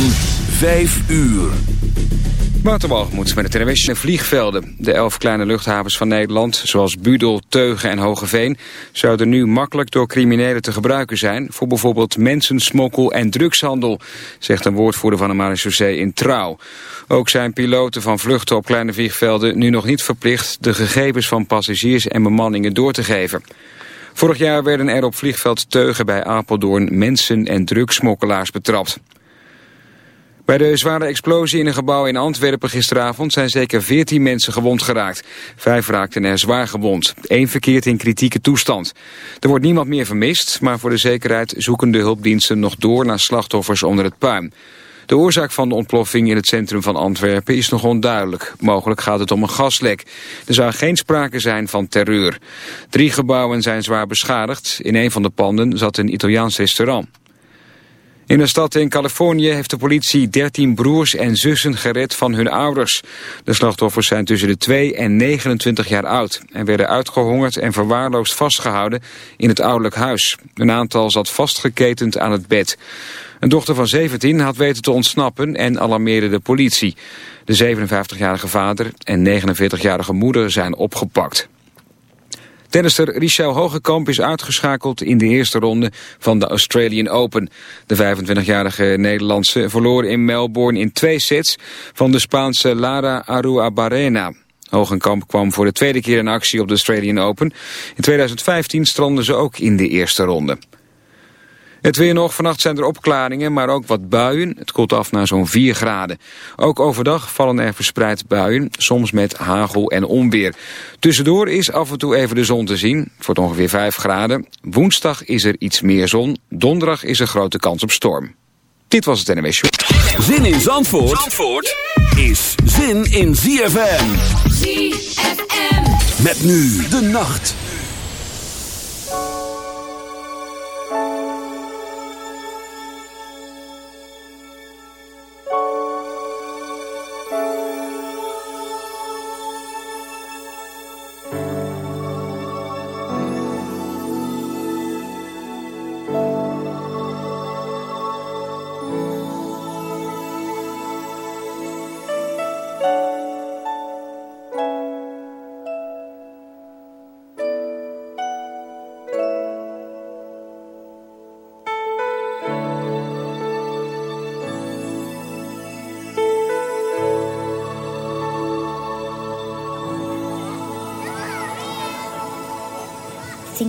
van 5 uur. Waterwalgemoed met het NWS vliegvelden. De elf kleine luchthavens van Nederland, zoals Budel, Teugen en Hogeveen... zouden nu makkelijk door criminelen te gebruiken zijn... voor bijvoorbeeld mensensmokkel en drugshandel... zegt een woordvoerder van de marechaussee in Trouw. Ook zijn piloten van vluchten op kleine vliegvelden nu nog niet verplicht... de gegevens van passagiers en bemanningen door te geven. Vorig jaar werden er op vliegveld Teugen bij Apeldoorn mensen- en drugsmokkelaars betrapt. Bij de zware explosie in een gebouw in Antwerpen gisteravond zijn zeker 14 mensen gewond geraakt. Vijf raakten er zwaar gewond. Eén verkeert in kritieke toestand. Er wordt niemand meer vermist, maar voor de zekerheid zoeken de hulpdiensten nog door naar slachtoffers onder het puin. De oorzaak van de ontploffing in het centrum van Antwerpen is nog onduidelijk. Mogelijk gaat het om een gaslek. Er zou geen sprake zijn van terreur. Drie gebouwen zijn zwaar beschadigd. In een van de panden zat een Italiaans restaurant. In een stad in Californië heeft de politie 13 broers en zussen gered van hun ouders. De slachtoffers zijn tussen de 2 en 29 jaar oud... en werden uitgehongerd en verwaarloosd vastgehouden in het ouderlijk huis. Een aantal zat vastgeketend aan het bed. Een dochter van 17 had weten te ontsnappen en alarmeerde de politie. De 57-jarige vader en 49-jarige moeder zijn opgepakt. Tennister Richel Hogekamp is uitgeschakeld in de eerste ronde van de Australian Open. De 25-jarige Nederlandse verloor in Melbourne in twee sets van de Spaanse Lara Arruabarrena. Hogenkamp kwam voor de tweede keer in actie op de Australian Open. In 2015 strandde ze ook in de eerste ronde. Het weer nog, vannacht zijn er opklaringen, maar ook wat buien. Het koelt af naar zo'n 4 graden. Ook overdag vallen er verspreid buien, soms met hagel en onweer. Tussendoor is af en toe even de zon te zien. Het wordt ongeveer 5 graden. Woensdag is er iets meer zon. Donderdag is er grote kans op storm. Dit was het NMS Show. Zin in Zandvoort, Zandvoort is zin in ZFM. ZFM. Met nu de nacht.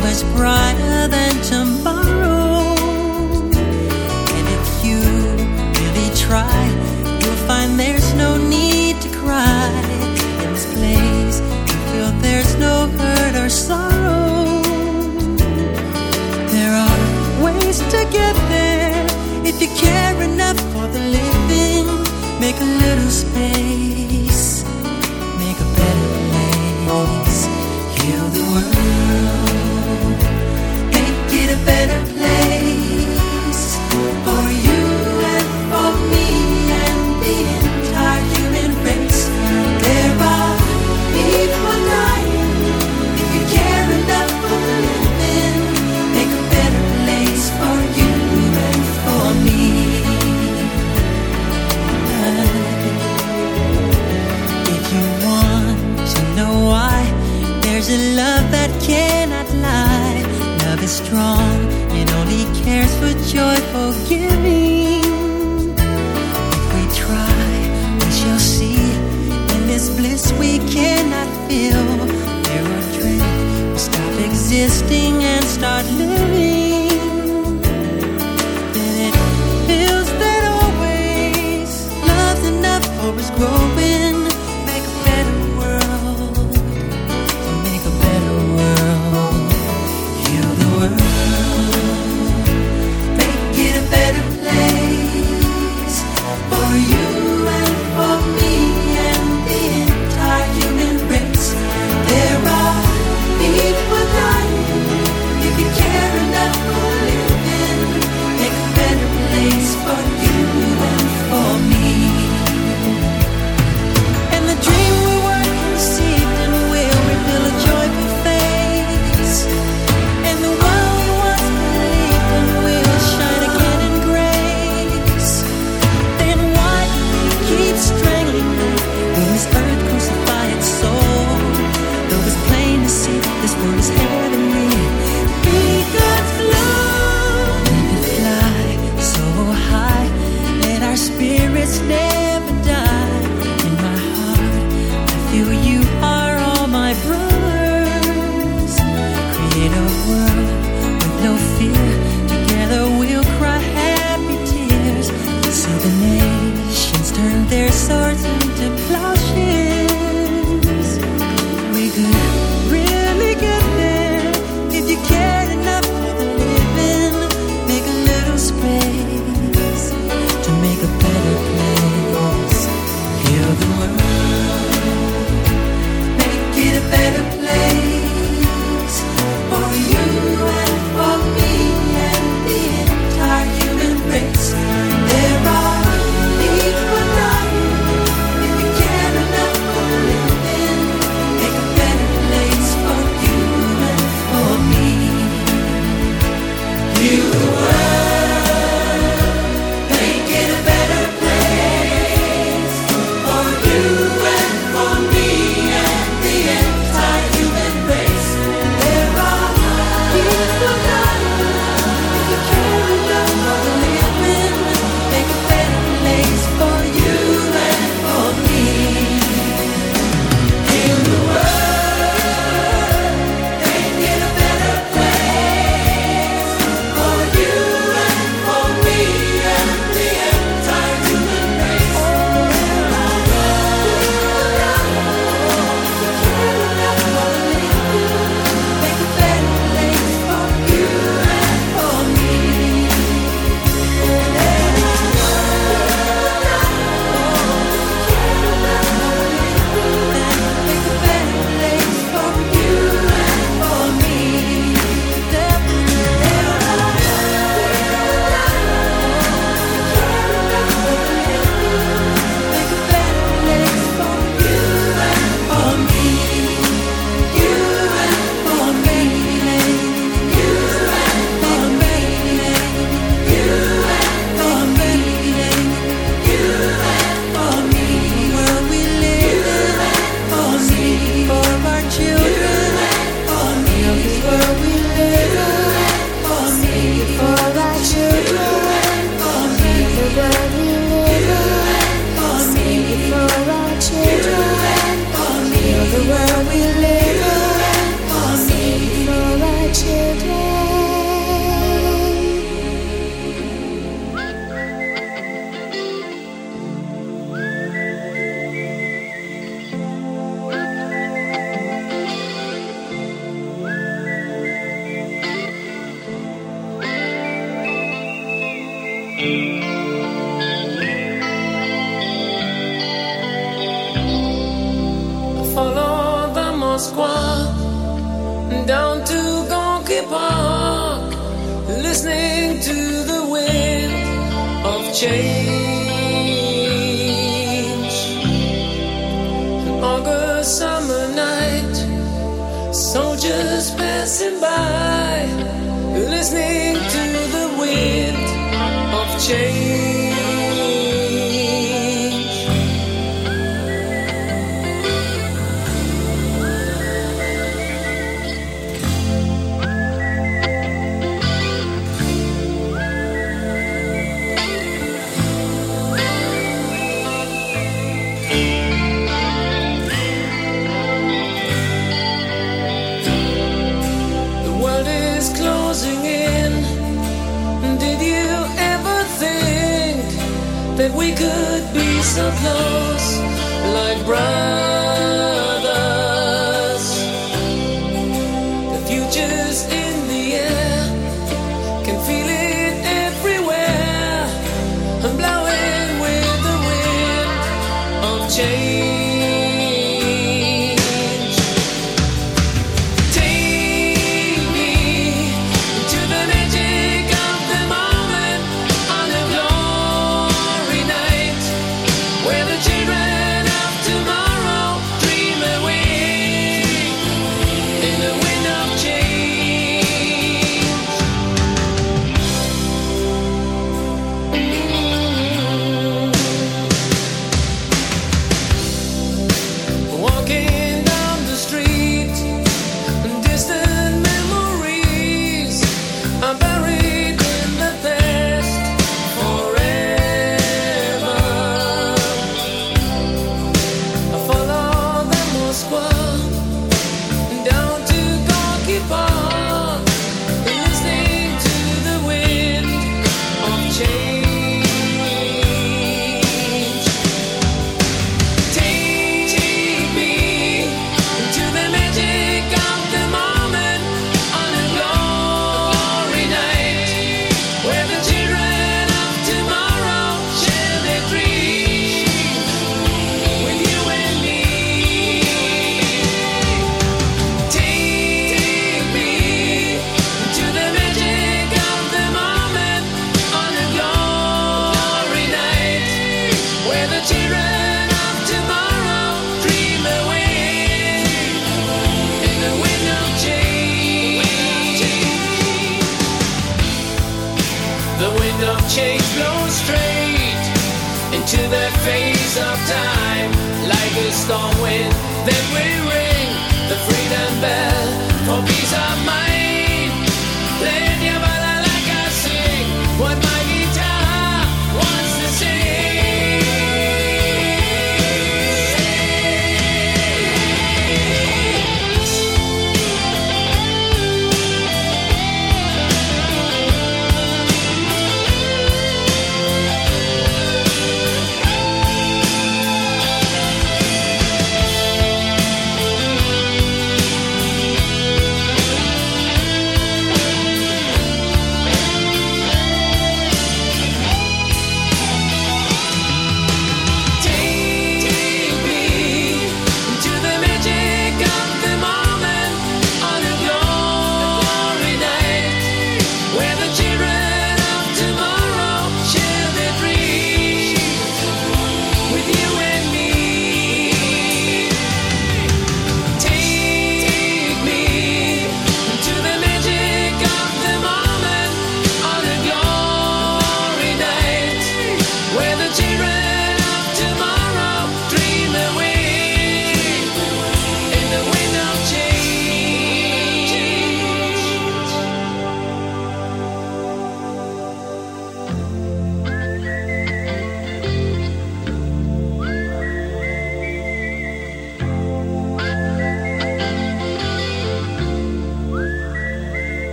Much brighter than tomorrow. And if you really try, you'll find there's no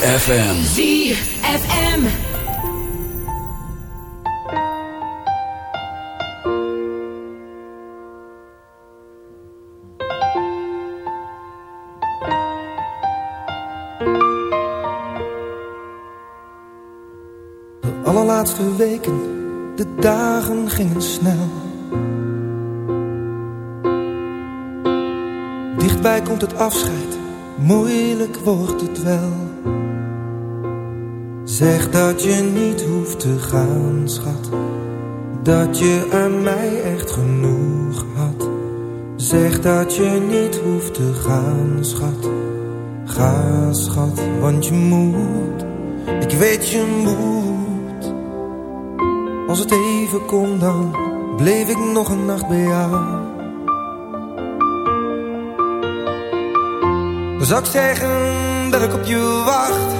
ZFM. ZFM. De allerlaatste weken, de dagen gingen snel. Dichtbij komt het afscheid, moeilijk wordt het wel. Zeg dat je niet hoeft te gaan, schat. Dat je aan mij echt genoeg had. Zeg dat je niet hoeft te gaan, schat. Ga, schat, want je moet. Ik weet je moet. Als het even kon, dan bleef ik nog een nacht bij jou. Zou ik zeggen dat ik op je wacht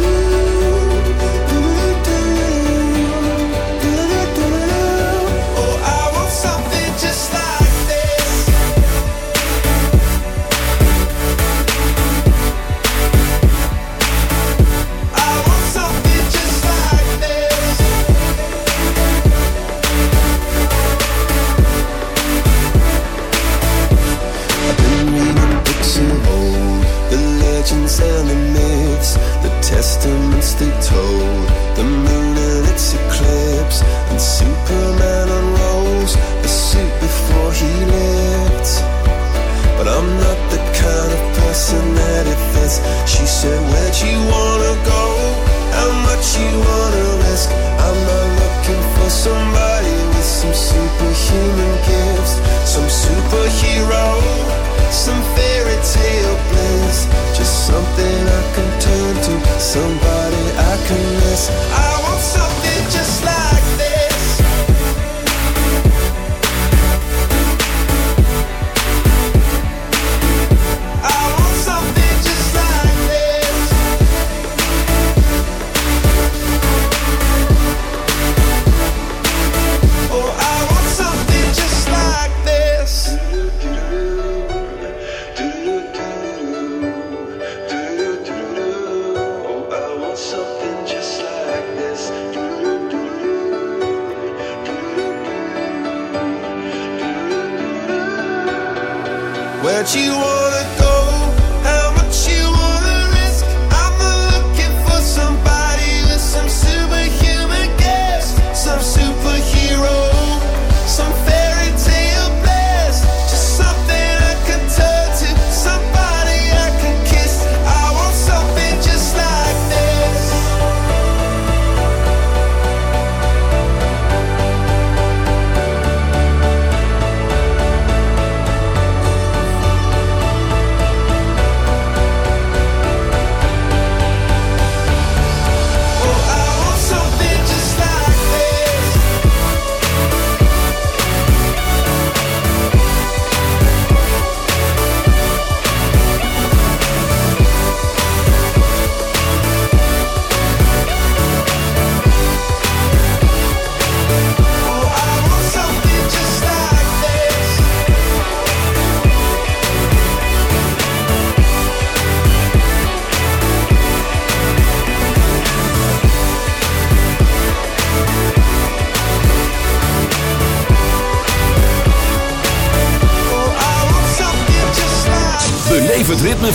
Superman unrolls a suit before he lived. But I'm not the kind of person that it fits. She said, Where'd you wanna go? How much you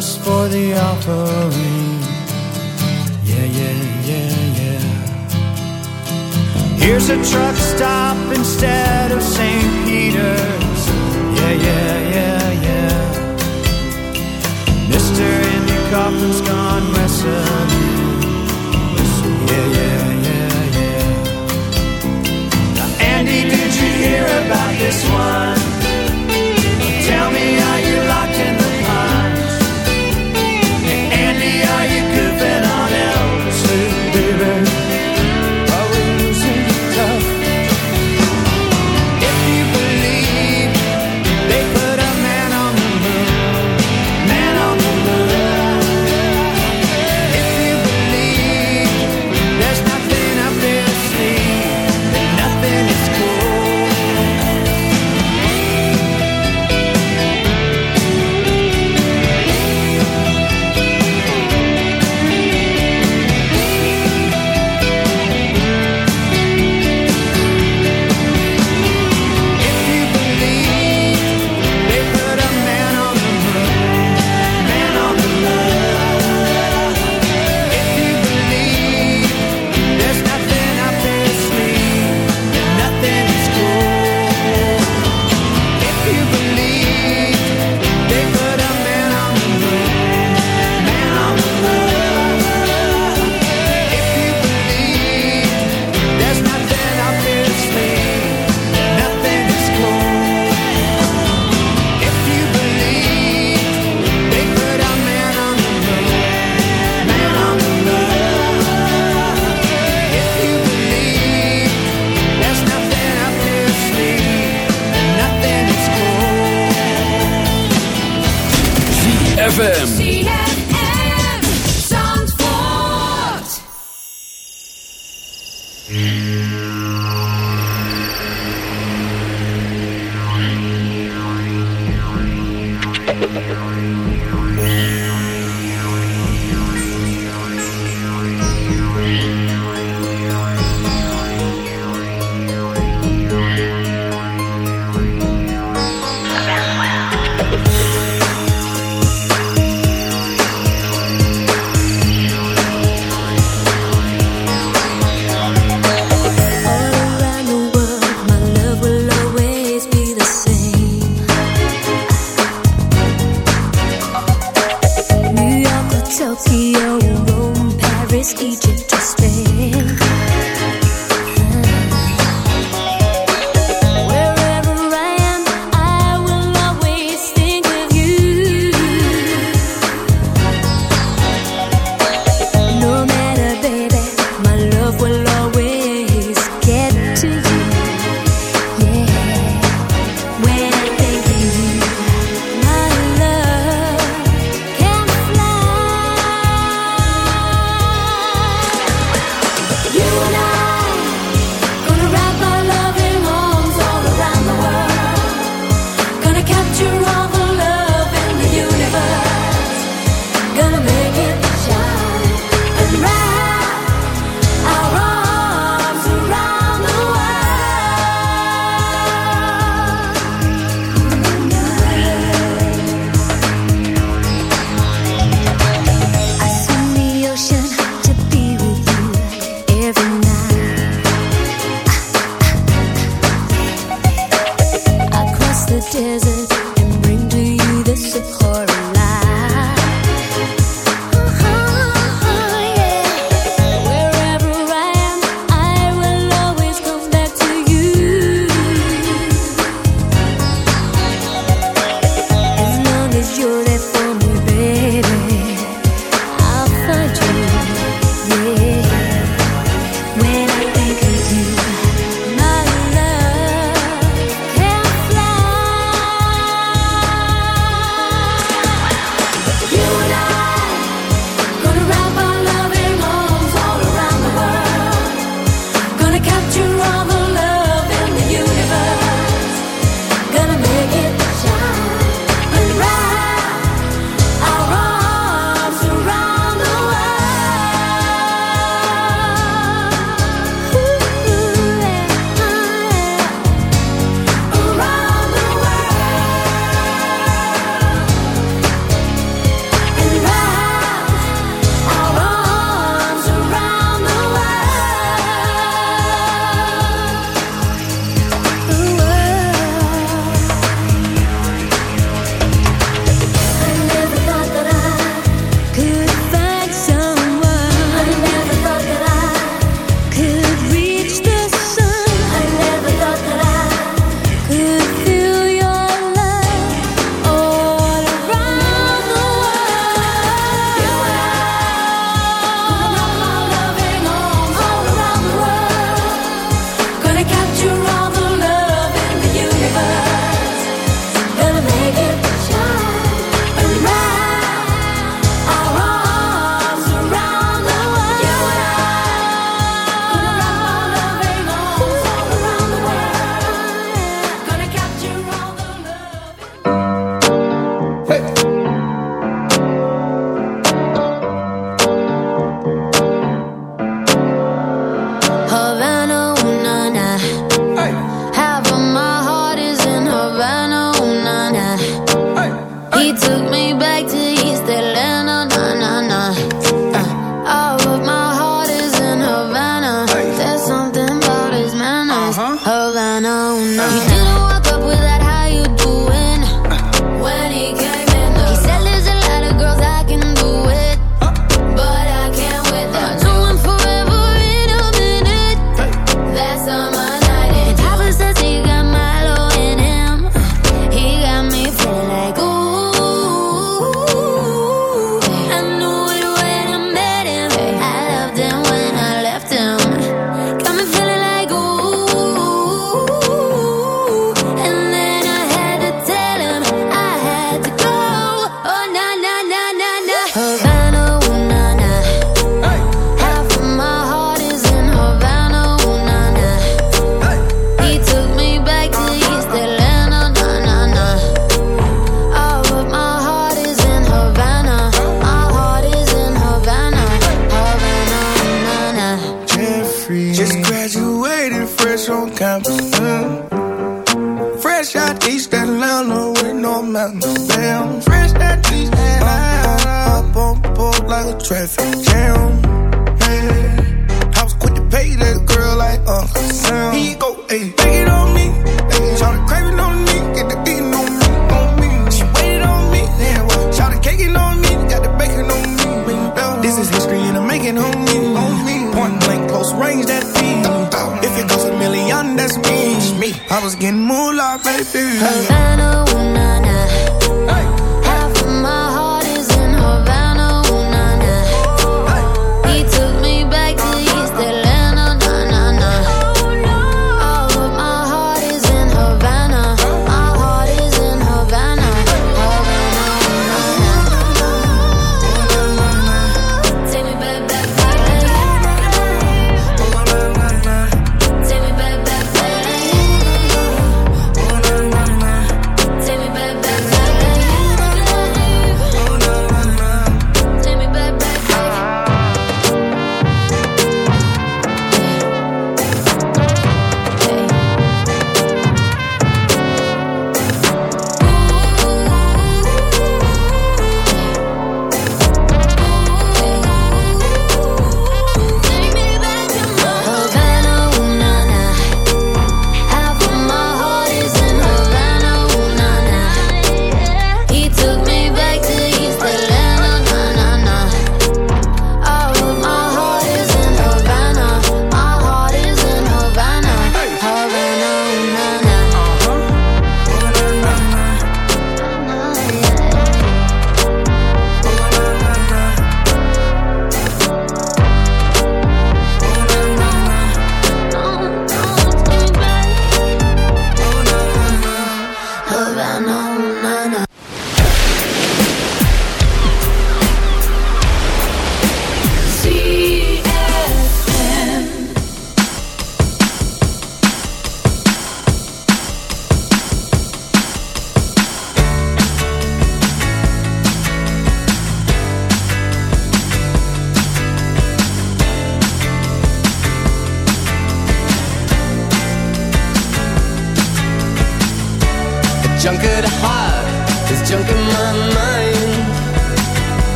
goes for the offering. Yeah, yeah, yeah, yeah. Here's a truck stop instead of St. Peter's. Yeah, yeah, yeah, yeah. Mister Andy Kaufman's gone wrestling. Yeah, yeah, yeah, yeah. Now, Andy, did you hear about this one?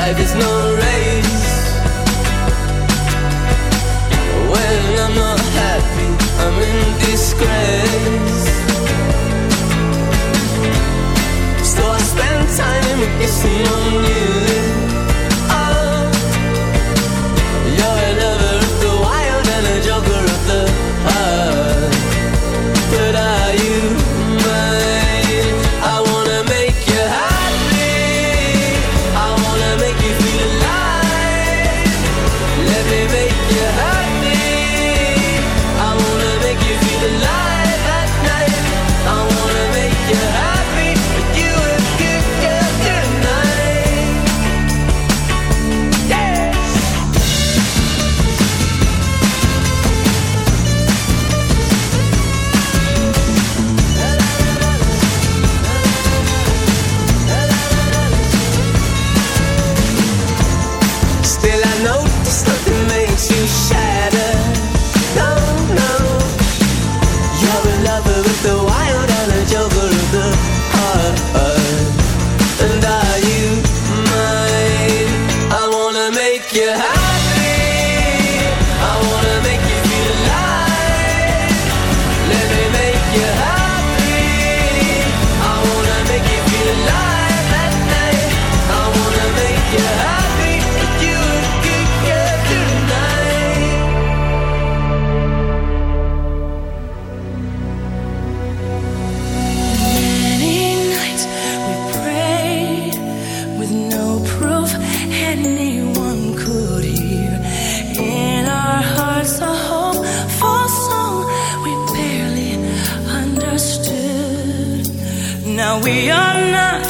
Life is no race. When I'm not happy, I'm in disgrace. we are not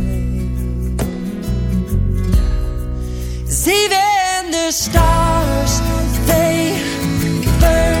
Even the stars, they burn.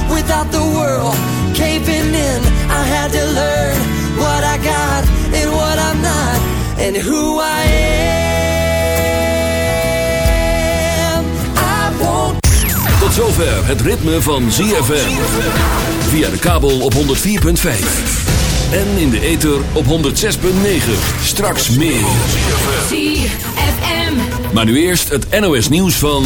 without the world caving in. I had to learn what I got and what I'm not, and who I am. I won't. Tot zover het ritme van ZFM. Via de kabel op 104.5. En in de ether op 106.9. Straks meer. ZFM. Maar nu eerst het NOS nieuws van...